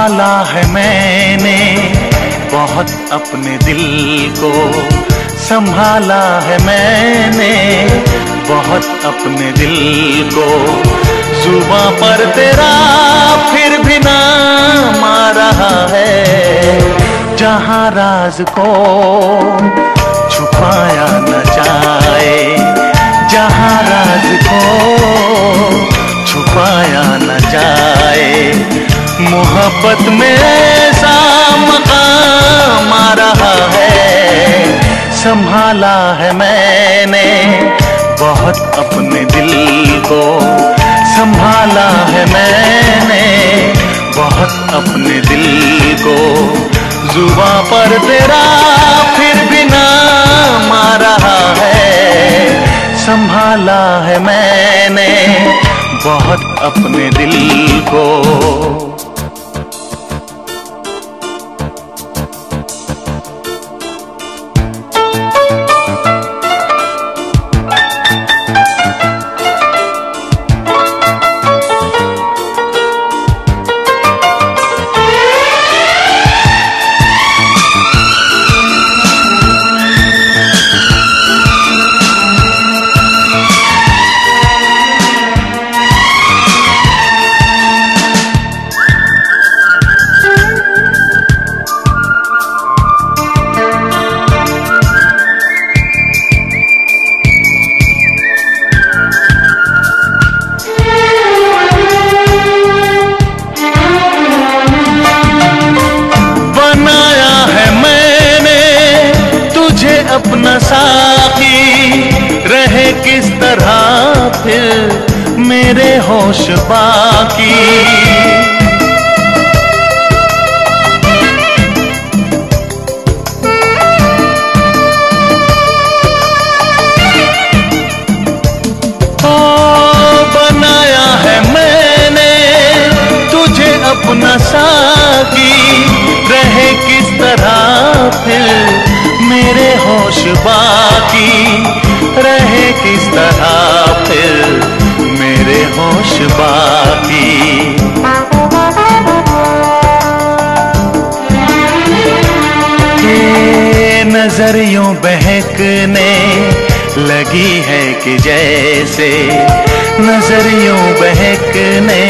संभाला है मैंने बहुत अपने दिल को, संभाला है मैंने बहुत अपने दिल को। सुबह पर तेरा फिर भी नाम आ रहा है, जहाँ राज को मोहब्बत में ऐसा मकाम आ रहा है। संभाला है मैंने बहुत अपने दिल को। संभाला है मैंने बहुत अपने दिल को। जुबा पर तेरा फिर भी नाम आ रहा है। संभाला है मैंने बहुत अपने दिल को। किस तरह फिर मेरे होश बाकी? ओ बनाया है मैंने तुझे अपना साथी रहे किस तरह फिर मेरे होश बाकी? रहे किस तरह फिर मेरे होश बाकी? के नजरियों बहकने लगी है कि जैसे? नज़र नजरियों बहकने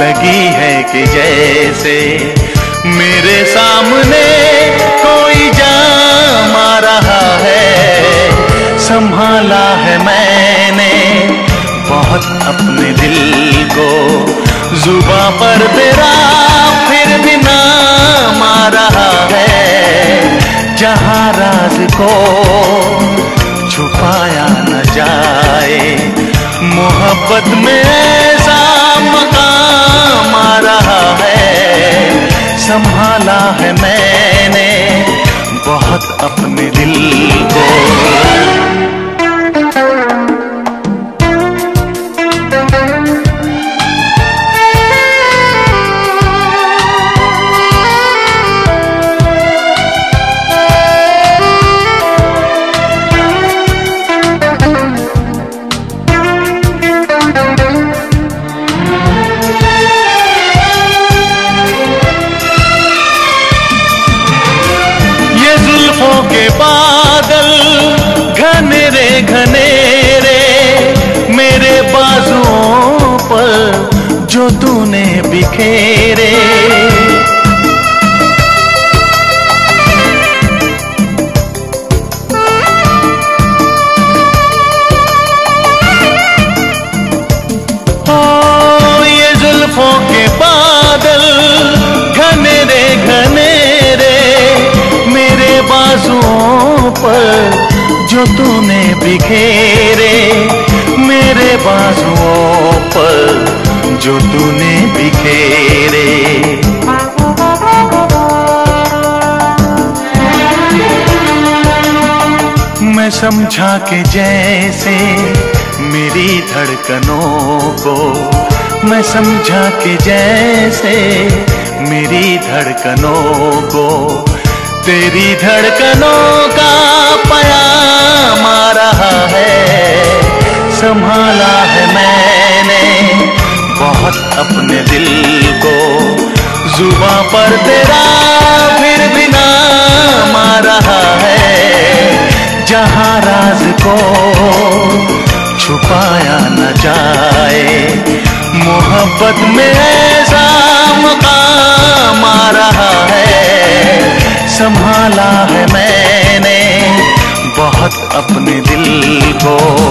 लगी है कि जैसे? मेरे सामने संभाला है मैंने। बहुत अपने दिल को जुबा पर तेरा फिर भी नाम आ रहा है। जहाँ राज को छुपाया न जाए, मोहब्बत में ऐसा मकाम आ रहा है। संभाला है मैंने, बहुत अपने दिल को। तूने बिखेरे। ओ, ये जुल्फों के बादल घने रे घने रे मेरे बाजुओं पर जो तूने बिखेरे, मेरे बाजुओं पर जो तूने बिखेरे। मैं समझा के जैसे मेरी धड़कनों को, मैं समझा के जैसे मेरी धड़कनों को, तेरी धड़कनों का पया रहा है, संभाला है मैंने बहुत अपने दिल को। जुबा पर तेरा फिर भी मार रहा है। जहाँ राज को छुपाया न जाए। मोहब्बत में ऐसा मुकाम आ रहा है। संभाला है मैंने बहुत अपने दिल को।